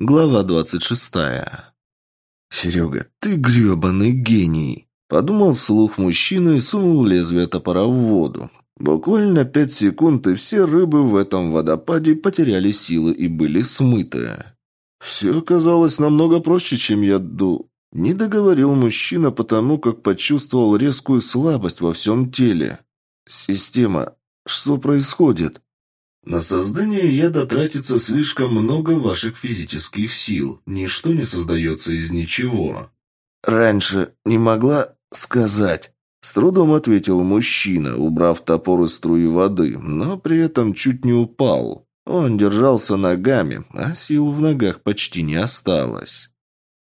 Глава двадцать шестая. «Серега, ты гребаный гений!» Подумал вслух мужчина и сунул лезвие топора в воду. Буквально пять секунд, и все рыбы в этом водопаде потеряли силы и были смыты. Все оказалось намного проще, чем я ду... Не договорил мужчина потому, как почувствовал резкую слабость во всем теле. «Система, что происходит?» «На создание яда тратится слишком много ваших физических сил. Ничто не создается из ничего». «Раньше не могла сказать?» С трудом ответил мужчина, убрав топор из струи воды, но при этом чуть не упал. Он держался ногами, а сил в ногах почти не осталось.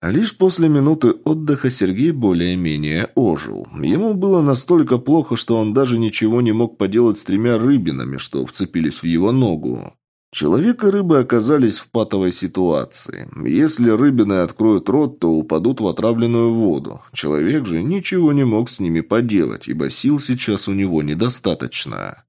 Лишь после минуты отдыха Сергей более-менее ожил. Ему было настолько плохо, что он даже ничего не мог поделать с тремя рыбинами, что вцепились в его ногу. Человек и рыбы оказались в патовой ситуации. Если рыбины откроют рот, то упадут в отравленную воду. Человек же ничего не мог с ними поделать, ибо сил сейчас у него недостаточно.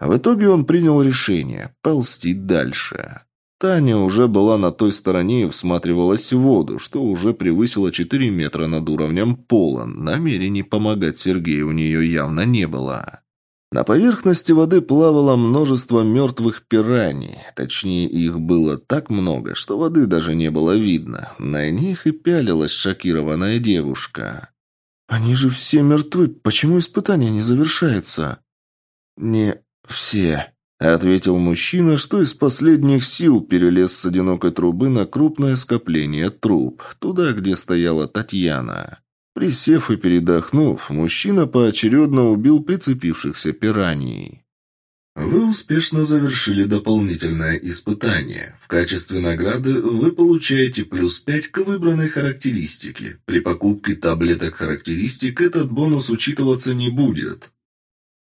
В итоге он принял решение – ползти дальше. Таня уже была на той стороне и всматривалась в воду, что уже превысило 4 метра над уровнем пола. Намерений помогать Сергею у нее явно не было. На поверхности воды плавало множество мертвых пираний. Точнее, их было так много, что воды даже не было видно. На них и пялилась шокированная девушка. «Они же все мертвы. Почему испытание не завершается?» «Не все», — ответил мужчина, что из последних сил перелез с одинокой трубы на крупное скопление труб, туда, где стояла Татьяна. Присев и передохнув, мужчина поочередно убил прицепившихся пираний. Вы успешно завершили дополнительное испытание. В качестве награды вы получаете плюс 5 к выбранной характеристике. При покупке таблеток характеристик этот бонус учитываться не будет.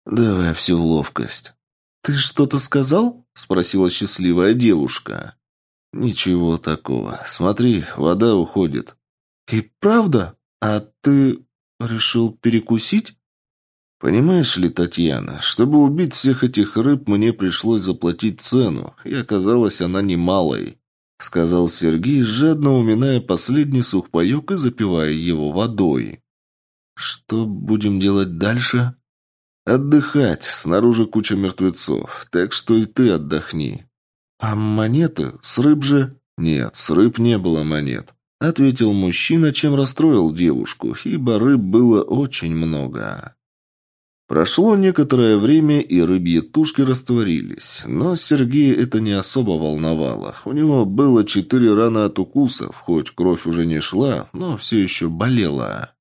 «Давай всю ловкость». «Ты что-то сказал?» – спросила счастливая девушка. «Ничего такого. Смотри, вода уходит». «И правда?» «А ты решил перекусить?» «Понимаешь ли, Татьяна, чтобы убить всех этих рыб, мне пришлось заплатить цену, и оказалась она немалой», — сказал Сергей, жадно уминая последний сухпайок и запивая его водой. «Что будем делать дальше?» «Отдыхать. Снаружи куча мертвецов, так что и ты отдохни». «А монеты? С рыб же?» «Нет, с рыб не было монет. — ответил мужчина, чем расстроил девушку, ибо рыб было очень много. Прошло некоторое время, и рыбьи тушки растворились, но Сергея это не особо волновало. У него было четыре раны от укусов, хоть кровь уже не шла, но все еще болела.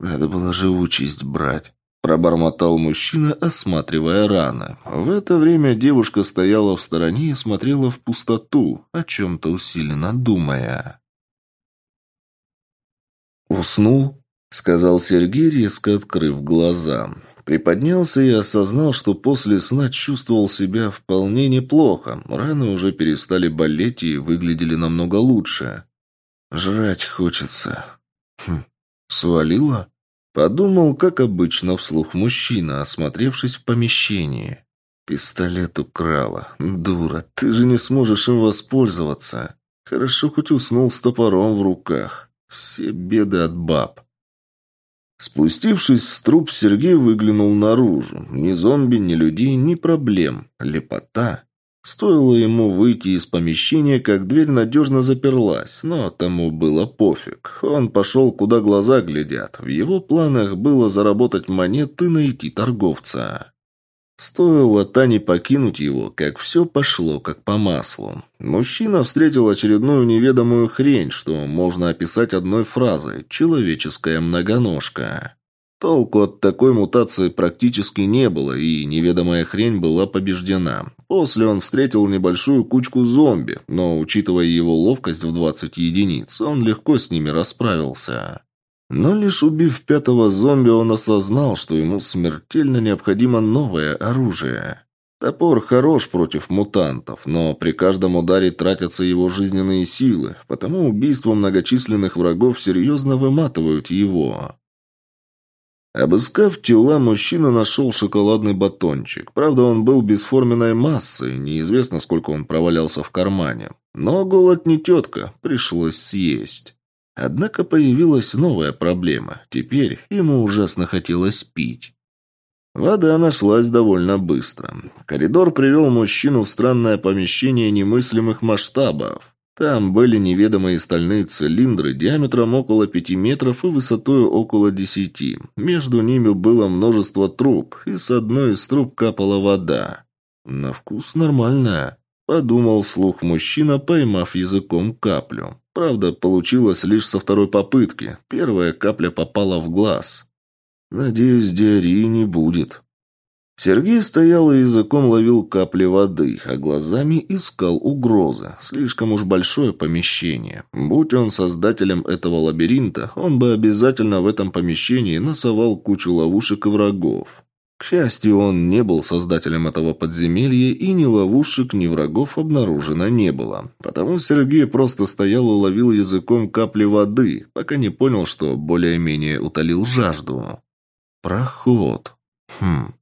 «Надо было же участь брать», – пробормотал мужчина, осматривая раны. В это время девушка стояла в стороне и смотрела в пустоту, о чем-то усиленно думая. «Уснул?» — сказал Сергей, резко открыв глаза. Приподнялся и осознал, что после сна чувствовал себя вполне неплохо. Раны уже перестали болеть и выглядели намного лучше. «Жрать хочется». «Хм, свалило?» Подумал, как обычно, вслух мужчина, осмотревшись в помещении. «Пистолет украла. Дура, ты же не сможешь им воспользоваться. Хорошо хоть уснул с топором в руках». Все беды от баб. Спустившись с труп, Сергей выглянул наружу. Ни зомби, ни людей, ни проблем. Лепота. Стоило ему выйти из помещения, как дверь надежно заперлась, но тому было пофиг. Он пошел, куда глаза глядят. В его планах было заработать монеты и найти торговца. Стоило Тане покинуть его, как все пошло как по маслу. Мужчина встретил очередную неведомую хрень, что можно описать одной фразой «человеческая многоножка». Толку от такой мутации практически не было, и неведомая хрень была побеждена. После он встретил небольшую кучку зомби, но, учитывая его ловкость в 20 единиц, он легко с ними расправился. Но лишь убив пятого зомби, он осознал, что ему смертельно необходимо новое оружие. Топор хорош против мутантов, но при каждом ударе тратятся его жизненные силы, потому убийства многочисленных врагов серьезно выматывают его. Обыскав тела, мужчина нашел шоколадный батончик. Правда, он был бесформенной массой, неизвестно, сколько он провалялся в кармане. Но голод не тетка, пришлось съесть. Однако появилась новая проблема. Теперь ему ужасно хотелось пить. Вода нашлась довольно быстро. Коридор привел мужчину в странное помещение немыслимых масштабов. Там были неведомые стальные цилиндры диаметром около пяти метров и высотой около десяти. Между ними было множество труб, и с одной из труб капала вода. На вкус нормальная, подумал вслух мужчина, поймав языком каплю. Правда, получилось лишь со второй попытки. Первая капля попала в глаз. Надеюсь, диареи не будет. Сергей стоял и языком ловил капли воды, а глазами искал угрозы. Слишком уж большое помещение. Будь он создателем этого лабиринта, он бы обязательно в этом помещении насовал кучу ловушек и врагов. К счастью, он не был создателем этого подземелья, и ни ловушек, ни врагов обнаружено не было. Потому Сергей просто стоял и ловил языком капли воды, пока не понял, что более-менее утолил жажду. Проход. Хм,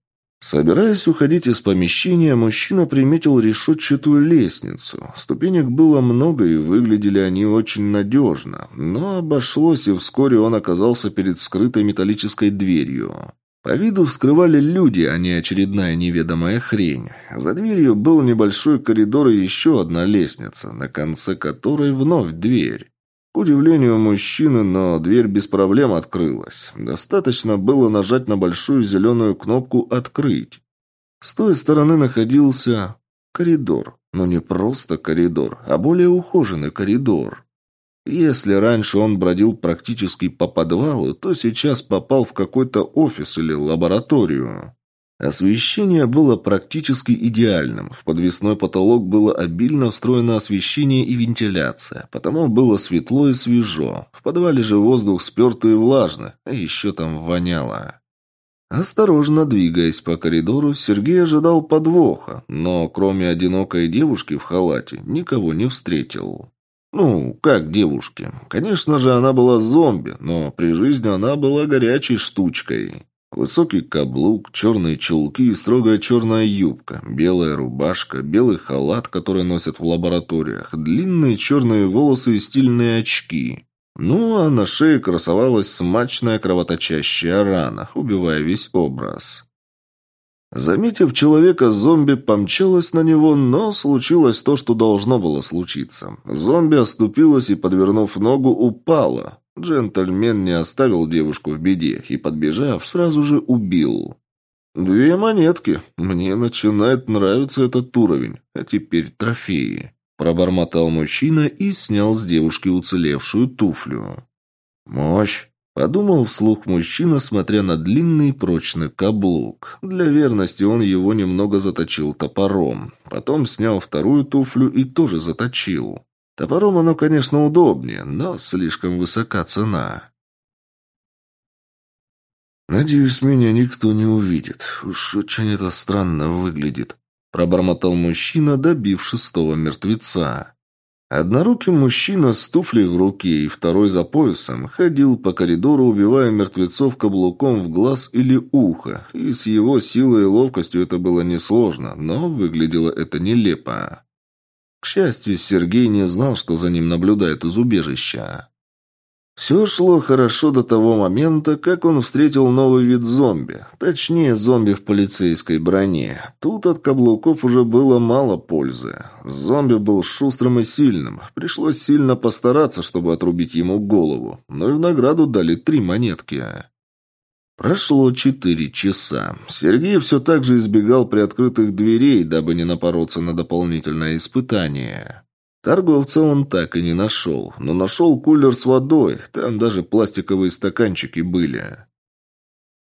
Собираясь уходить из помещения, мужчина приметил решетчатую лестницу. Ступенек было много, и выглядели они очень надежно. Но обошлось, и вскоре он оказался перед скрытой металлической дверью. По виду вскрывали люди, а не очередная неведомая хрень. За дверью был небольшой коридор и еще одна лестница, на конце которой вновь дверь. К удивлению мужчины, но дверь без проблем открылась. Достаточно было нажать на большую зеленую кнопку «Открыть». С той стороны находился коридор. Но не просто коридор, а более ухоженный коридор. Если раньше он бродил практически по подвалу, то сейчас попал в какой-то офис или лабораторию. Освещение было практически идеальным. В подвесной потолок было обильно встроено освещение и вентиляция, потому было светло и свежо. В подвале же воздух спертый и влажный, а еще там воняло. Осторожно двигаясь по коридору, Сергей ожидал подвоха, но кроме одинокой девушки в халате никого не встретил. Ну, как девушки. Конечно же, она была зомби, но при жизни она была горячей штучкой. Высокий каблук, черные чулки и строгая черная юбка, белая рубашка, белый халат, который носят в лабораториях, длинные черные волосы и стильные очки. Ну, а на шее красовалась смачная кровоточащая рана, убивая весь образ. Заметив человека, зомби помчалась на него, но случилось то, что должно было случиться. Зомби оступилась и, подвернув ногу, упала. Джентльмен не оставил девушку в беде и, подбежав, сразу же убил. «Две монетки. Мне начинает нравиться этот уровень. А теперь трофеи». Пробормотал мужчина и снял с девушки уцелевшую туфлю. «Мощь!» – подумал вслух мужчина, смотря на длинный прочный каблук. Для верности он его немного заточил топором. Потом снял вторую туфлю и тоже заточил. Топором оно, конечно, удобнее, но слишком высока цена. «Надеюсь, меня никто не увидит. Уж очень это странно выглядит», – пробормотал мужчина, добив шестого мертвеца. Однорукий мужчина с туфлей в руке и второй за поясом ходил по коридору, убивая мертвецов каблуком в глаз или ухо, и с его силой и ловкостью это было несложно, но выглядело это нелепо. К счастью, Сергей не знал, что за ним наблюдают из убежища. Все шло хорошо до того момента, как он встретил новый вид зомби. Точнее, зомби в полицейской броне. Тут от каблуков уже было мало пользы. Зомби был шустрым и сильным. Пришлось сильно постараться, чтобы отрубить ему голову. Но и в награду дали три монетки. Прошло четыре часа. Сергей все так же избегал приоткрытых дверей, дабы не напороться на дополнительное испытание. Торговца он так и не нашел, но нашел кулер с водой, там даже пластиковые стаканчики были.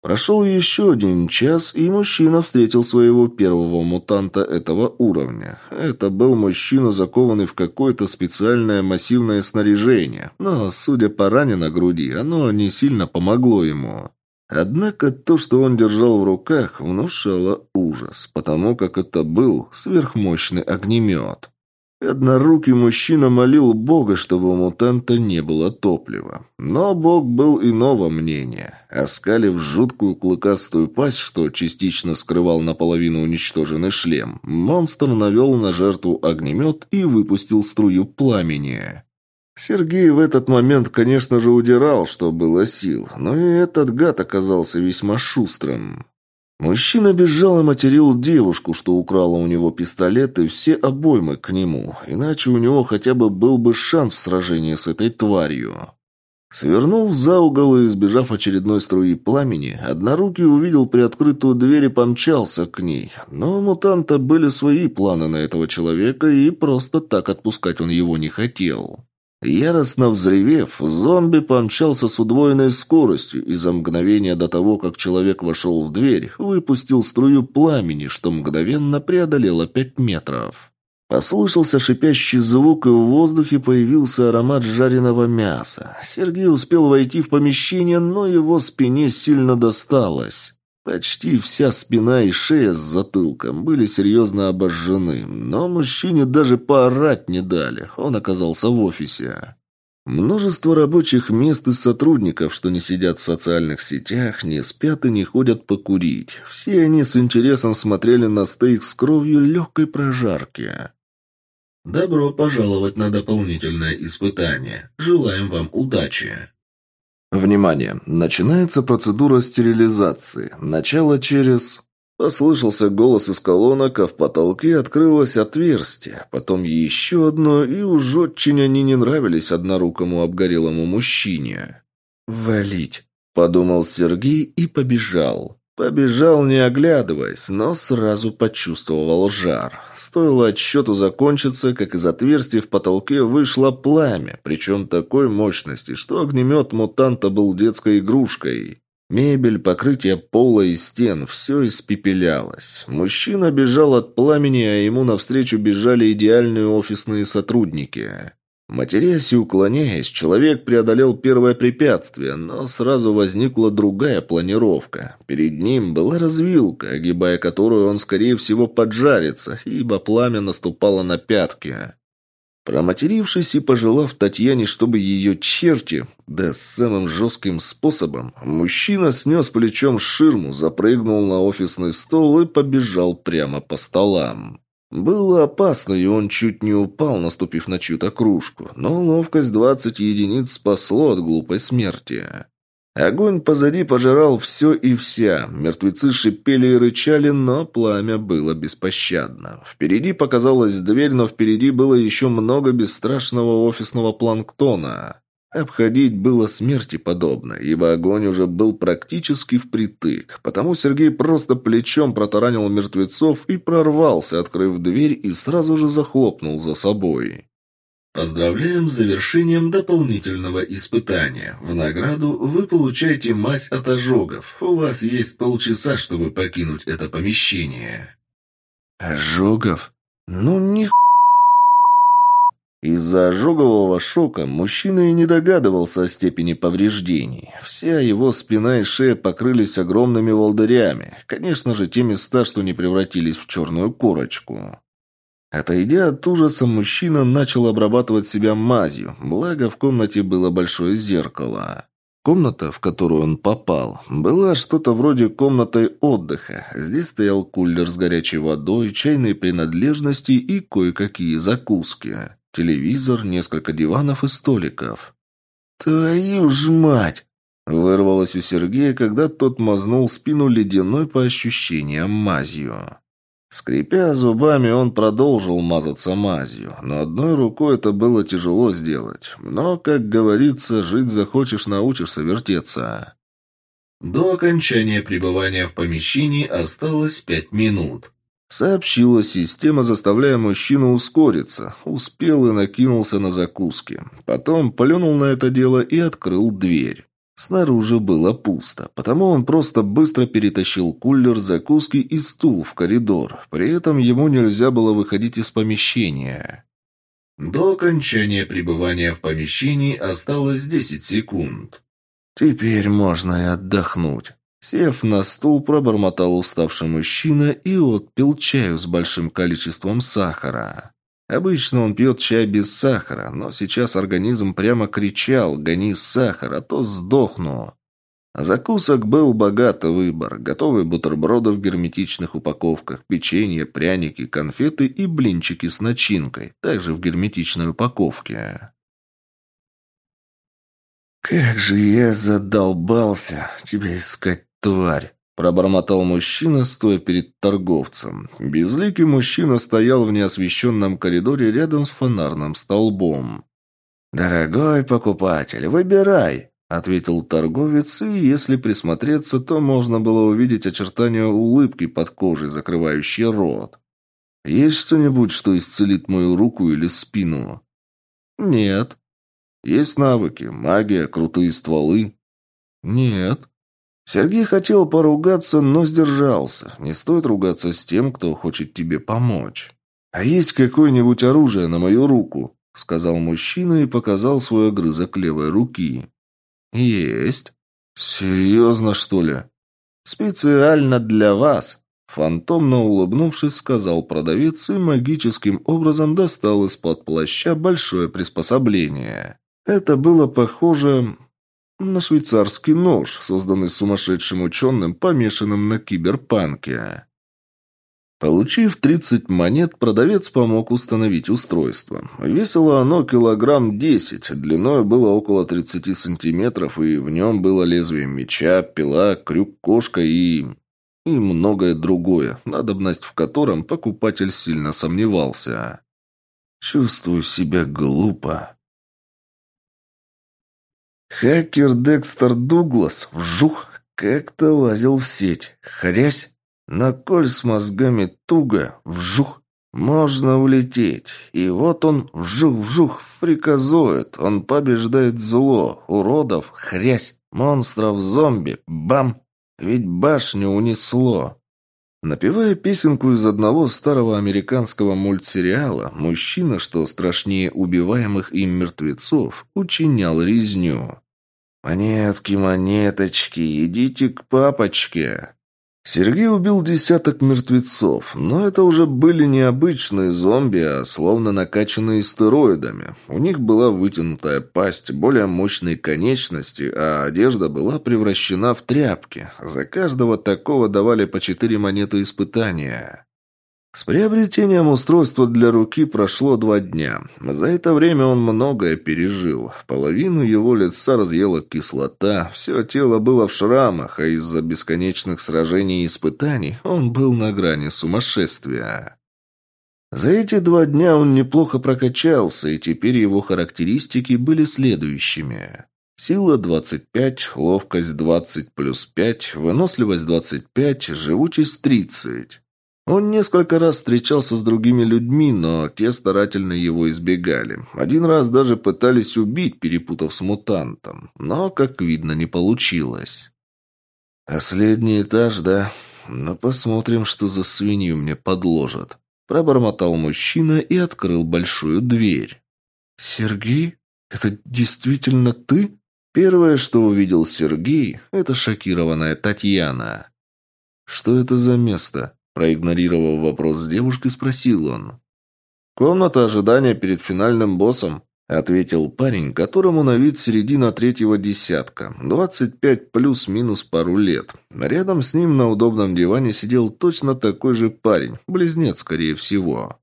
Прошел еще один час, и мужчина встретил своего первого мутанта этого уровня. Это был мужчина, закованный в какое-то специальное массивное снаряжение, но, судя по ране на груди, оно не сильно помогло ему. Однако то, что он держал в руках, внушало ужас, потому как это был сверхмощный огнемет. Однорукий мужчина молил Бога, чтобы у мутанта не было топлива. Но Бог был иного мнения. Оскалив жуткую клыкастую пасть, что частично скрывал наполовину уничтоженный шлем, монстр навел на жертву огнемет и выпустил струю пламени. Сергей в этот момент, конечно же, удирал, что было сил, но и этот гад оказался весьма шустрым. Мужчина бежал и материл девушку, что украла у него пистолет и все обоймы к нему, иначе у него хотя бы был бы шанс в сражении с этой тварью. Свернув за угол и избежав очередной струи пламени, однорукий увидел приоткрытую дверь и помчался к ней. Но у мутанта были свои планы на этого человека, и просто так отпускать он его не хотел. Яростно взревев, зомби помчался с удвоенной скоростью и за мгновение до того, как человек вошел в дверь, выпустил струю пламени, что мгновенно преодолело пять метров. Послышался шипящий звук, и в воздухе появился аромат жареного мяса. Сергей успел войти в помещение, но его спине сильно досталось. Почти вся спина и шея с затылком были серьезно обожжены, но мужчине даже поорать не дали, он оказался в офисе. Множество рабочих мест и сотрудников, что не сидят в социальных сетях, не спят и не ходят покурить. Все они с интересом смотрели на стейк с кровью легкой прожарки. «Добро пожаловать на дополнительное испытание. Желаем вам удачи!» Внимание! Начинается процедура стерилизации. Начало через... Послышался голос из колонок, а в потолке открылось отверстие. Потом еще одно, и уж очень они не нравились однорукому обгорелому мужчине. «Валить!» – подумал Сергей и побежал. Побежал, не оглядываясь, но сразу почувствовал жар. Стоило отсчету закончиться, как из отверстия в потолке вышло пламя, причем такой мощности, что огнемет мутанта был детской игрушкой. Мебель, покрытие пола и стен – все испепелялось. Мужчина бежал от пламени, а ему навстречу бежали идеальные офисные сотрудники. Матерясь и уклоняясь, человек преодолел первое препятствие, но сразу возникла другая планировка. Перед ним была развилка, огибая которую он, скорее всего, поджарится, ибо пламя наступало на пятки. Проматерившись и пожелав Татьяне, чтобы ее черти, да самым жестким способом, мужчина снес плечом ширму, запрыгнул на офисный стол и побежал прямо по столам. Было опасно, и он чуть не упал, наступив на чью-то кружку, но ловкость двадцать единиц спасло от глупой смерти. Огонь позади пожирал все и вся. Мертвецы шипели и рычали, но пламя было беспощадно. Впереди показалась дверь, но впереди было еще много бесстрашного офисного планктона. Обходить было смерти подобно, ибо огонь уже был практически впритык. Потому Сергей просто плечом протаранил мертвецов и прорвался, открыв дверь и сразу же захлопнул за собой. Поздравляем с завершением дополнительного испытания. В награду вы получаете мазь от ожогов. У вас есть полчаса, чтобы покинуть это помещение. Ожогов? Ну, ни из-за ожогового шока мужчина и не догадывался о степени повреждений. Вся его спина и шея покрылись огромными волдырями. Конечно же, те места, что не превратились в черную корочку. Отойдя от ужаса, мужчина начал обрабатывать себя мазью, благо в комнате было большое зеркало. Комната, в которую он попал, была что-то вроде комнаты отдыха. Здесь стоял кулер с горячей водой, чайные принадлежности и кое-какие закуски. Телевизор, несколько диванов и столиков. «Твою ж мать!» Вырвалось у Сергея, когда тот мазнул спину ледяной по ощущениям мазью. Скрипя зубами, он продолжил мазаться мазью, но одной рукой это было тяжело сделать. Но, как говорится, жить захочешь, научишься вертеться. До окончания пребывания в помещении осталось пять минут. Сообщила система, заставляя мужчину ускориться. Успел и накинулся на закуски. Потом плюнул на это дело и открыл дверь. Снаружи было пусто, потому он просто быстро перетащил кулер, закуски и стул в коридор. При этом ему нельзя было выходить из помещения. До окончания пребывания в помещении осталось 10 секунд. Теперь можно и отдохнуть. Сев на стул, пробормотал уставший мужчина и отпил чаю с большим количеством сахара. Обычно он пьет чай без сахара, но сейчас организм прямо кричал «Гони сахар, а то сдохну». Закусок был богатый выбор. Готовые бутерброды в герметичных упаковках, печенье, пряники, конфеты и блинчики с начинкой, также в герметичной упаковке. «Как же я задолбался тебя искать, тварь!» Пробормотал мужчина, стоя перед торговцем. Безликий мужчина стоял в неосвещенном коридоре рядом с фонарным столбом. «Дорогой покупатель, выбирай!» — ответил торговец, и если присмотреться, то можно было увидеть очертания улыбки под кожей, закрывающей рот. «Есть что-нибудь, что исцелит мою руку или спину?» «Нет». «Есть навыки, магия, крутые стволы?» «Нет». Сергей хотел поругаться, но сдержался. Не стоит ругаться с тем, кто хочет тебе помочь. «А есть какое-нибудь оружие на мою руку?» — сказал мужчина и показал свой огрызок левой руки. «Есть». «Серьезно, что ли?» «Специально для вас», — фантомно улыбнувшись, сказал продавец и магическим образом достал из-под плаща большое приспособление. Это было похоже на швейцарский нож, созданный сумасшедшим ученым, помешанным на киберпанке. Получив 30 монет, продавец помог установить устройство. Весило оно килограмм 10, длиной было около 30 сантиметров, и в нем было лезвие меча, пила, крюк-кошка и... и многое другое, надобность в котором покупатель сильно сомневался. «Чувствую себя глупо». Хакер Декстер Дуглас, вжух, как-то лазил в сеть. Хрясь, на коль с мозгами туго, вжух, можно улететь. И вот он, вжух-вжух, фриказует. Он побеждает зло, уродов, хрясь, монстров, зомби, бам. Ведь башню унесло. Напевая песенку из одного старого американского мультсериала, мужчина, что страшнее убиваемых им мертвецов, учинял резню. «Монетки, монеточки, идите к папочке!» Сергей убил десяток мертвецов, но это уже были не обычные зомби, а словно накачанные стероидами. У них была вытянутая пасть, более мощные конечности, а одежда была превращена в тряпки. За каждого такого давали по четыре монеты испытания. С приобретением устройства для руки прошло два дня. За это время он многое пережил. Половину его лица разъела кислота, все тело было в шрамах, а из-за бесконечных сражений и испытаний он был на грани сумасшествия. За эти два дня он неплохо прокачался, и теперь его характеристики были следующими. Сила 25, ловкость 20 плюс 5, выносливость 25, живучесть 30. Он несколько раз встречался с другими людьми, но те старательно его избегали. Один раз даже пытались убить, перепутав с мутантом. Но, как видно, не получилось. «Последний этаж, да? Ну, посмотрим, что за свинью мне подложат». Пробормотал мужчина и открыл большую дверь. «Сергей? Это действительно ты?» Первое, что увидел Сергей, это шокированная Татьяна. «Что это за место?» Проигнорировав вопрос девушки, спросил он. «Комната ожидания перед финальным боссом», — ответил парень, которому на вид середина третьего десятка, двадцать пять плюс-минус пару лет. Рядом с ним на удобном диване сидел точно такой же парень, близнец, скорее всего.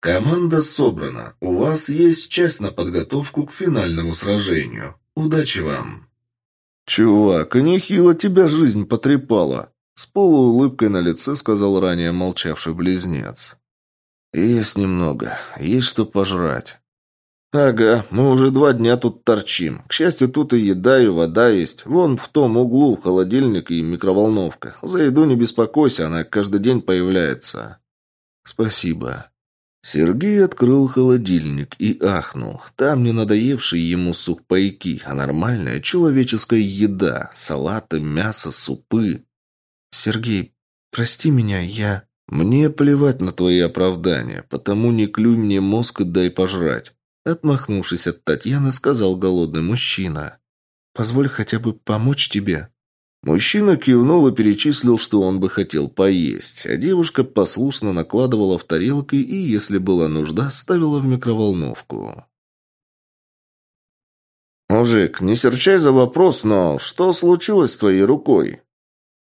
«Команда собрана. У вас есть час на подготовку к финальному сражению. Удачи вам!» «Чувак, нехило тебя жизнь потрепала!» С полуулыбкой на лице сказал ранее молчавший близнец. «Есть немного. Есть что пожрать». «Ага, мы уже два дня тут торчим. К счастью, тут и еда, и вода есть. Вон в том углу холодильник и микроволновка. За еду не беспокойся, она каждый день появляется». «Спасибо». Сергей открыл холодильник и ахнул. Там не надоевшие ему сухпайки, а нормальная человеческая еда. Салаты, мясо, супы. «Сергей, прости меня, я...» «Мне плевать на твои оправдания, потому не клюй мне мозг и дай пожрать». Отмахнувшись от Татьяны, сказал голодный мужчина. «Позволь хотя бы помочь тебе». Мужчина кивнул и перечислил, что он бы хотел поесть, а девушка послушно накладывала в тарелки и, если была нужда, ставила в микроволновку. «Мужик, не серчай за вопрос, но что случилось с твоей рукой?»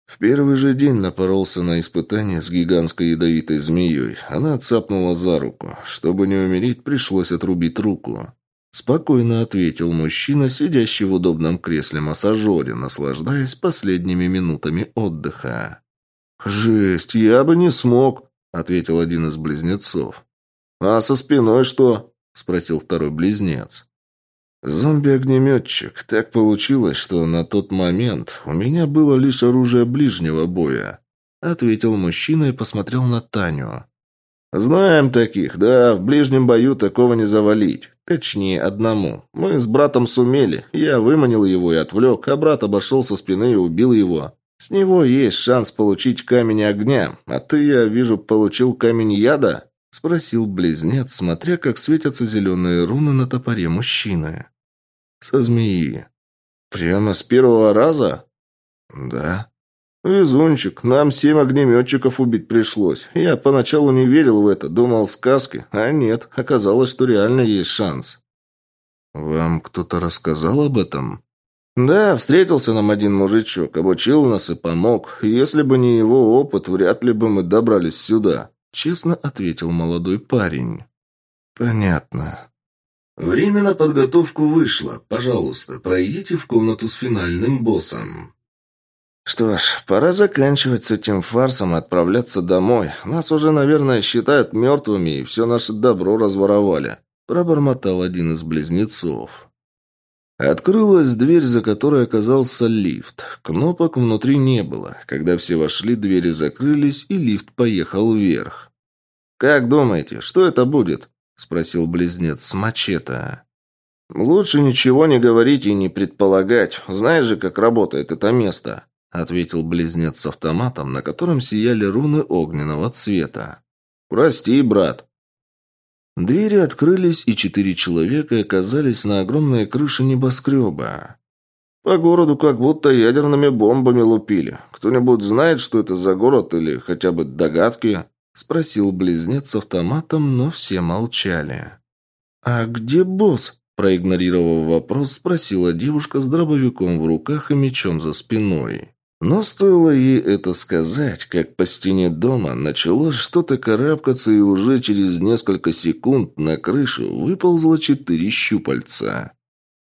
В первый же день напоролся на испытание с гигантской ядовитой змеей. Она цапнула за руку. Чтобы не умереть, пришлось отрубить руку. Спокойно ответил мужчина, сидящий в удобном кресле-массажере, наслаждаясь последними минутами отдыха. «Жесть, я бы не смог», — ответил один из близнецов. «А со спиной что?» — спросил второй близнец. «Зомби-огнеметчик. Так получилось, что на тот момент у меня было лишь оружие ближнего боя», — ответил мужчина и посмотрел на Таню. «Знаем таких, да, в ближнем бою такого не завалить. Точнее, одному. Мы с братом сумели. Я выманил его и отвлек, а брат обошел со спины и убил его. С него есть шанс получить камень огня. А ты, я вижу, получил камень яда?» Спросил близнец, смотря, как светятся зеленые руны на топоре мужчины. «Со змеи». «Прямо с первого раза?» «Да». «Везунчик, нам семь огнеметчиков убить пришлось. Я поначалу не верил в это, думал сказки, а нет, оказалось, что реально есть шанс». «Вам кто-то рассказал об этом?» «Да, встретился нам один мужичок, обучил нас и помог. Если бы не его опыт, вряд ли бы мы добрались сюда», — честно ответил молодой парень. «Понятно». «Время на подготовку вышло. Пожалуйста, пройдите в комнату с финальным боссом». «Что ж, пора заканчивать с этим фарсом и отправляться домой. Нас уже, наверное, считают мертвыми и все наше добро разворовали», – пробормотал один из близнецов. Открылась дверь, за которой оказался лифт. Кнопок внутри не было. Когда все вошли, двери закрылись, и лифт поехал вверх. «Как думаете, что это будет?» – спросил близнец с мачете. «Лучше ничего не говорить и не предполагать. Знаешь же, как работает это место?» ответил близнец с автоматом, на котором сияли руны огненного цвета. «Прости, брат». Двери открылись, и четыре человека оказались на огромной крыше небоскреба. По городу как будто ядерными бомбами лупили. Кто-нибудь знает, что это за город или хотя бы догадки?» Спросил близнец автоматом, но все молчали. «А где босс?» Проигнорировав вопрос, спросила девушка с дробовиком в руках и мечом за спиной. Но стоило ей это сказать, как по стене дома начало что-то карабкаться, и уже через несколько секунд на крышу выползло четыре щупальца.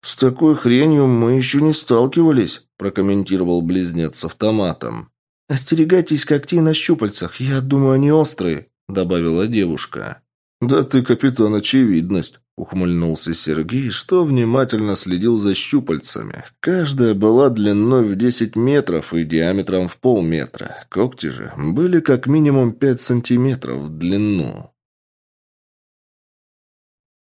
«С такой хренью мы еще не сталкивались», – прокомментировал близнец с автоматом. «Остерегайтесь когтей на щупальцах, я думаю, они острые», – добавила девушка. «Да ты, капитан, очевидность», — ухмыльнулся Сергей, что внимательно следил за щупальцами. Каждая была длиной в 10 метров и диаметром в полметра. Когти же были как минимум 5 сантиметров в длину.